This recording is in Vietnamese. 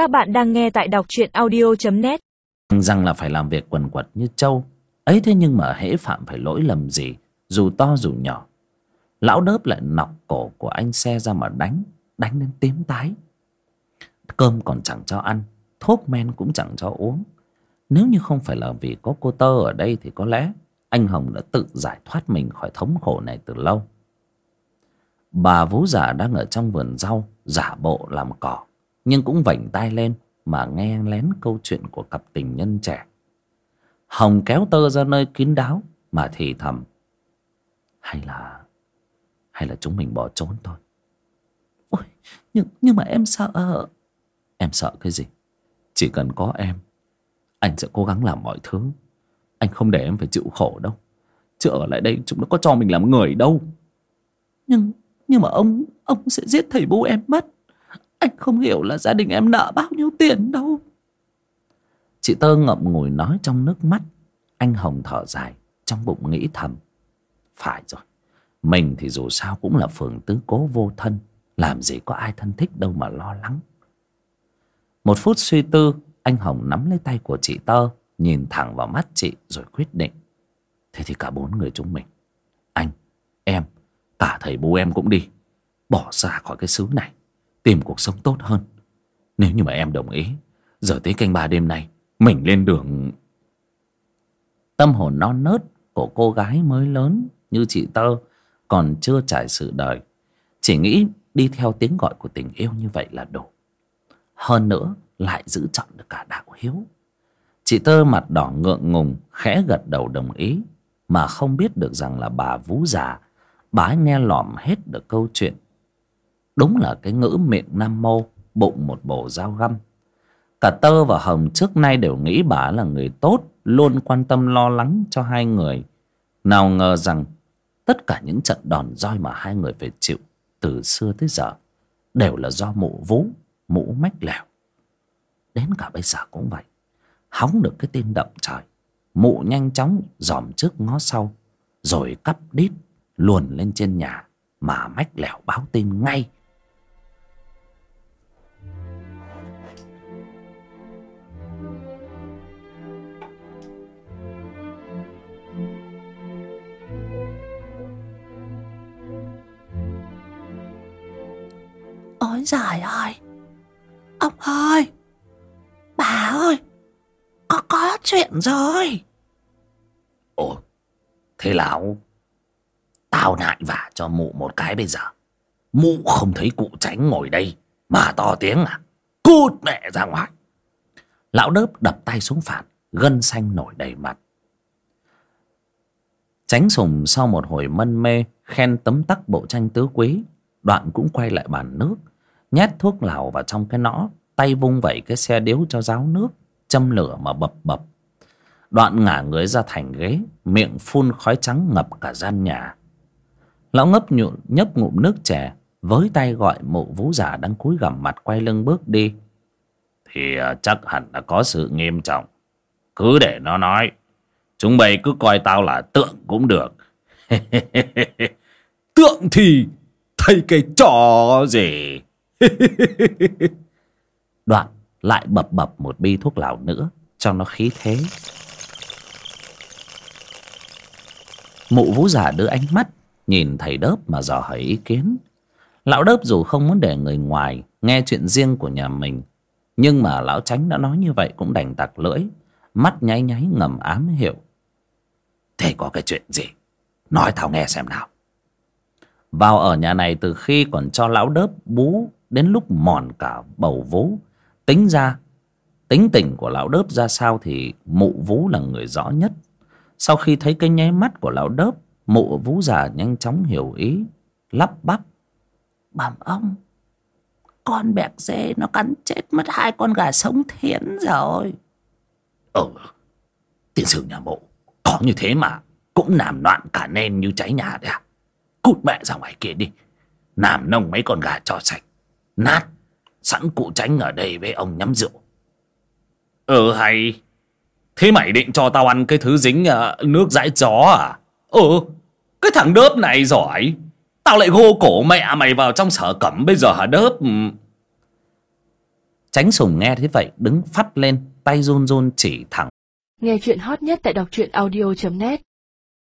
Các bạn đang nghe tại đọc truyện audio.net Rằng là phải làm việc quần quật như trâu. Ấy thế nhưng mà hễ phạm phải lỗi lầm gì, Dù to dù nhỏ. Lão đớp lại nọc cổ của anh xe ra mà đánh Đánh đến tím tái. Cơm còn chẳng cho ăn, Thuốc men cũng chẳng cho uống. Nếu như không phải là vì có cô tơ ở đây Thì có lẽ anh Hồng đã tự giải thoát mình khỏi thống khổ này từ lâu. Bà vú già đang ở trong vườn rau, Giả bộ làm cỏ. Nhưng cũng vảnh tay lên Mà nghe lén câu chuyện của cặp tình nhân trẻ. Hồng kéo tơ ra nơi kín đáo Mà thì thầm Hay là Hay là chúng mình bỏ trốn thôi. Ôi nhưng, nhưng mà em sợ. Em sợ cái gì? Chỉ cần có em Anh sẽ cố gắng làm mọi thứ. Anh không để em phải chịu khổ đâu. Chứ ở lại đây chúng nó có cho mình làm người đâu. Nhưng Nhưng mà ông Ông sẽ giết thầy bố em mất. Anh không hiểu là gia đình em nợ bao nhiêu tiền đâu. Chị Tơ ngậm ngùi nói trong nước mắt. Anh Hồng thở dài Trong bụng nghĩ thầm. Phải rồi Mình thì dù sao cũng là phường tứ cố vô thân. Làm gì có ai thân thích đâu mà lo lắng. Một phút suy tư Anh Hồng nắm lấy tay của chị Tơ Nhìn thẳng vào mắt chị rồi quyết định. Thế thì cả bốn người chúng mình Anh, em, cả thầy bố em cũng đi Bỏ ra khỏi cái xứ này. Tìm cuộc sống tốt hơn. Nếu như mà em đồng ý, Giờ tới canh ba đêm nay, Mình lên đường. Tâm hồn non nớt Của cô gái mới lớn như chị Tơ Còn chưa trải sự đời. Chỉ nghĩ đi theo tiếng gọi của tình yêu như vậy là đủ. Hơn nữa, lại giữ chọn được cả đạo hiếu. Chị Tơ mặt đỏ ngượng ngùng, Khẽ gật đầu đồng ý, Mà không biết được rằng là bà vú già Bà nghe lỏm hết được câu chuyện. Đúng là cái ngữ miệng Nam Mô, Bụng một bộ dao găm. Cả Tơ và Hồng trước nay đều nghĩ bà là người tốt, Luôn quan tâm lo lắng cho hai người. Nào ngờ rằng, Tất cả những trận đòn roi mà hai người phải chịu Từ xưa tới giờ Đều là do mụ vú Mụ mách lèo. Đến cả bây giờ cũng vậy, Hóng được cái tin động trời, Mụ nhanh chóng dòm trước ngó sau, Rồi cắp đít Luồn lên trên nhà Mà mách lèo báo tin ngay Ôi trời ơi. Ông ơi. Bà ơi. Có có chuyện rồi. Ồ, Thế lão, Tao nại vả cho mụ một cái bây giờ. Mụ không thấy cụ tránh ngồi đây Mà to tiếng à. Cút mẹ ra ngoài. Lão đớp đập tay xuống phạt, Gân xanh nổi đầy mặt. Tránh sùng sau một hồi mân mê, Khen tấm tắc bộ tranh tứ quý, Đoạn cũng quay lại bàn nước Nhét thuốc lào vào trong cái nõ, Tay vung vẩy cái xe điếu cho ráo nước, Châm lửa mà bập bập. Đoạn ngả người ra thành ghế, Miệng phun khói trắng ngập cả gian nhà. Lão ngấp nhụn, nhấp ngụm nước chè, Với tay gọi mụ vú giả đang cúi gằm mặt quay lưng bước đi. Thì à, chắc hẳn là có sự nghiêm trọng. Cứ để nó nói. Chúng mày cứ coi tao là tượng cũng được. Tượng thì Thầy cái trò gì? Đoạn lại bập bập một bi thuốc lào nữa, Cho nó khí thế. Mụ vũ giả đưa ánh mắt, Nhìn thầy đớp mà dò hỏi ý kiến. Lão đớp dù không muốn để người ngoài Nghe chuyện riêng của nhà mình, Nhưng mà lão tránh đã nói như vậy Cũng đành tặc lưỡi, Mắt nháy nháy ngầm ám hiệu. Thế có cái chuyện gì? Nói tao nghe xem nào. Vào ở nhà này từ khi còn cho lão đớp bú Đến lúc mòn cả bầu vú. Tính ra, Tính tình của lão đớp ra sao Thì mụ vú là người rõ nhất. Sau khi thấy cái nháy mắt của lão đớp, Mụ vú già nhanh chóng hiểu ý, Lắp bắp. Bẩm ông, Con bẹc dê nó cắn chết mất hai con gà sống thiến rồi. Ừ Tiên sử nhà mộ, Có như thế mà Cũng làm loạn cả nên như cháy nhà đấy à? Cút mẹ ra ngoài kia đi. Làm nông mấy con gà cho sạch. Nát. Sẵn cụ tránh ở đây với ông nhắm rượu. Ừ hay. Thế mày định cho tao ăn cái thứ dính uh, nước dãi chó à? Ừ Cái thằng đớp này giỏi. Tao lại gô cổ mẹ mày vào trong sở cẩm bây giờ hả đớp? Ừ. Tránh sùng nghe thế vậy đứng phắt lên tay run run chỉ thẳng. Nghe chuyện hot nhất tại đọc truyện audio net.